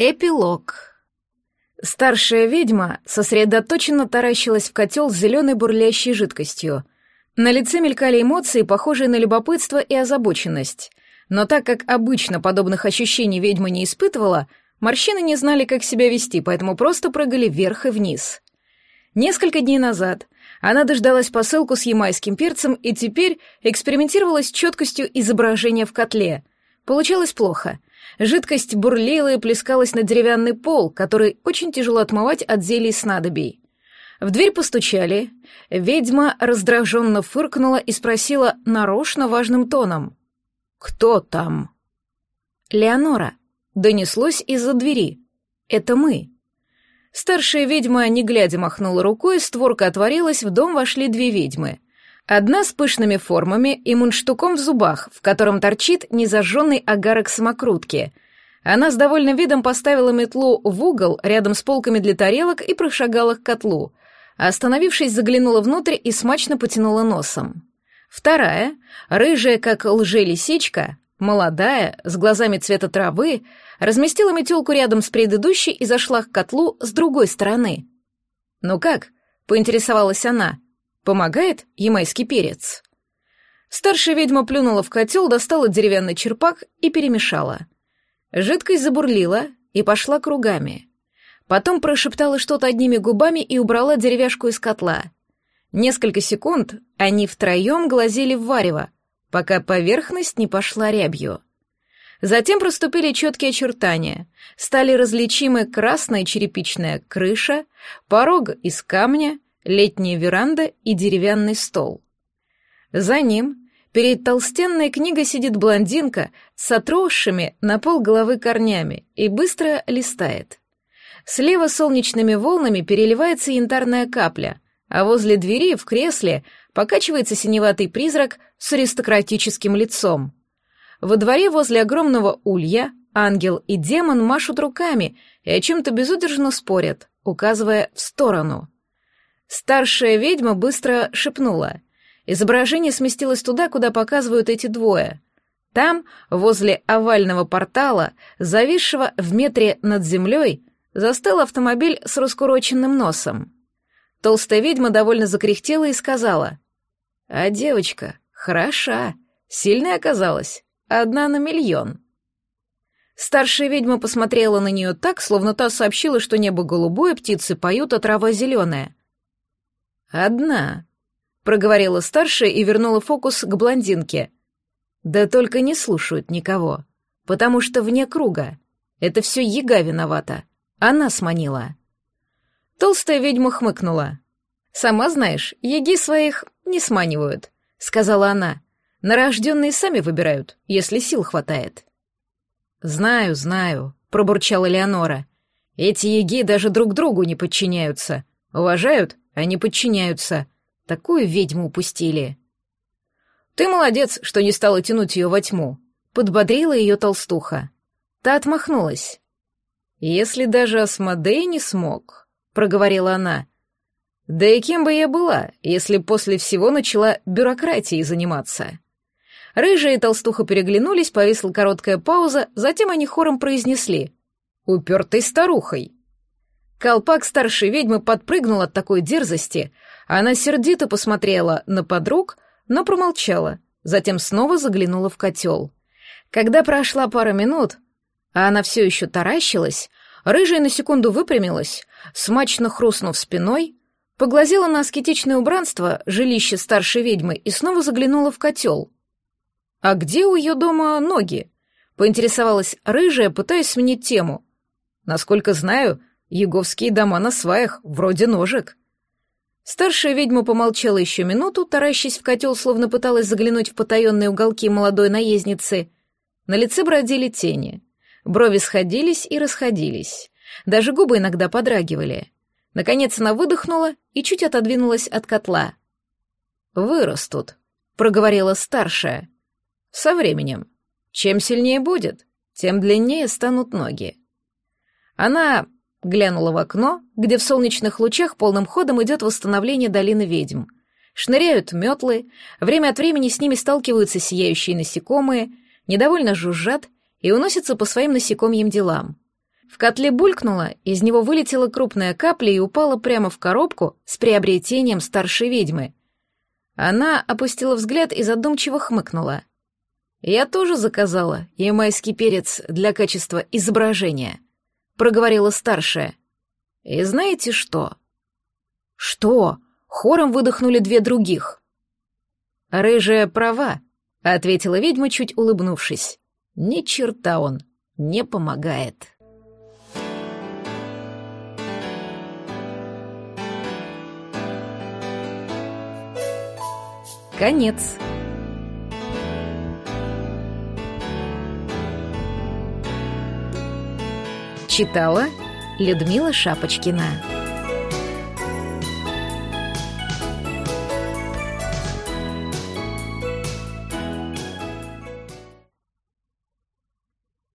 Эпилог. Старшая ведьма сосредоточенно таращилась в котел с зеленой бурлящей жидкостью. На лице мелькали эмоции, похожие на любопытство и озабоченность. Но так как обычно подобных ощущений ведьма не испытывала, морщины не знали, как себя вести, поэтому просто прыгали вверх и вниз. Несколько дней назад она дождалась посылку с ямайским перцем и теперь экспериментировала с четкостью изображения в котле. Получалось плохо — Жидкость бурлила и плескалась на деревянный пол, который очень тяжело отмывать от зелий снадобий. В дверь постучали. Ведьма раздраженно фыркнула и спросила нарочно важным тоном. «Кто там?» «Леонора», — донеслось из-за двери. «Это мы». Старшая ведьма, не глядя, махнула рукой, створка отворилась, в дом вошли две ведьмы. Одна с пышными формами и мундштуком в зубах, в котором торчит незажженный агарок самокрутки. Она с довольным видом поставила метлу в угол рядом с полками для тарелок и прошагала к котлу. Остановившись, заглянула внутрь и смачно потянула носом. Вторая, рыжая, как лже-лисичка, молодая, с глазами цвета травы, разместила метелку рядом с предыдущей и зашла к котлу с другой стороны. «Ну как?» — поинтересовалась она — Помогает ямайский перец. Старшая ведьма плюнула в котел, достала деревянный черпак и перемешала. Жидкость забурлила и пошла кругами. Потом прошептала что-то одними губами и убрала деревяшку из котла. Несколько секунд они втроем глазели в варево, пока поверхность не пошла рябью. Затем проступили четкие очертания, стали различимы красная черепичная крыша, порог из камня летняя веранда и деревянный стол. За ним перед толстенной книгой сидит блондинка с отросшими на пол головы корнями и быстро листает. Слева солнечными волнами переливается янтарная капля, а возле двери в кресле покачивается синеватый призрак с аристократическим лицом. Во дворе возле огромного улья ангел и демон машут руками и о чем-то безудержно спорят, указывая в сторону — Старшая ведьма быстро шепнула. Изображение сместилось туда, куда показывают эти двое. Там, возле овального портала, зависшего в метре над землей, застыл автомобиль с раскуроченным носом. Толстая ведьма довольно закряхтела и сказала. «А девочка хороша, сильная оказалась, одна на миллион». Старшая ведьма посмотрела на нее так, словно та сообщила, что небо голубое, птицы поют, а трава зеленая. «Одна», — проговорила старшая и вернула фокус к блондинке. «Да только не слушают никого, потому что вне круга. Это все яга виновата. Она сманила». Толстая ведьма хмыкнула. «Сама знаешь, яги своих не сманивают», — сказала она. «Нарожденные сами выбирают, если сил хватает». «Знаю, знаю», — пробурчала Леонора. «Эти яги даже друг другу не подчиняются. Уважают они подчиняются. Такую ведьму упустили. Ты молодец, что не стала тянуть ее во тьму. Подбодрила ее толстуха. Та отмахнулась. Если даже Асмодей не смог, проговорила она. Да и кем бы я была, если после всего начала бюрократией заниматься? Рыжая и толстуха переглянулись, повисла короткая пауза, затем они хором произнесли. «Упертой старухой». Колпак старшей ведьмы подпрыгнул от такой дерзости, она сердито посмотрела на подруг, но промолчала, затем снова заглянула в котел. Когда прошла пара минут, а она все еще таращилась, рыжая на секунду выпрямилась, смачно хрустнув спиной, поглазела на аскетичное убранство жилища старшей ведьмы и снова заглянула в котел. «А где у ее дома ноги?» — поинтересовалась рыжая, пытаясь сменить тему. «Насколько знаю, Еговские дома на сваях, вроде ножек. Старшая ведьма помолчала еще минуту, таращась в котел, словно пыталась заглянуть в потаенные уголки молодой наездницы. На лице бродили тени. Брови сходились и расходились. Даже губы иногда подрагивали. Наконец она выдохнула и чуть отодвинулась от котла. «Вырастут», — проговорила старшая. «Со временем. Чем сильнее будет, тем длиннее станут ноги». Она Глянула в окно, где в солнечных лучах полным ходом идет восстановление долины ведьм. Шныряют метлы, время от времени с ними сталкиваются сияющие насекомые, недовольно жужжат и уносятся по своим насекомьим делам. В котле булькнуло, из него вылетела крупная капля и упала прямо в коробку с приобретением старшей ведьмы. Она опустила взгляд и задумчиво хмыкнула. «Я тоже заказала ямайский перец для качества изображения», — проговорила старшая. «И знаете что?» «Что?» — хором выдохнули две других. «Рыжая права», — ответила ведьма, чуть улыбнувшись. «Ни черта он не помогает». Конец. Читала Людмила Шапочкина.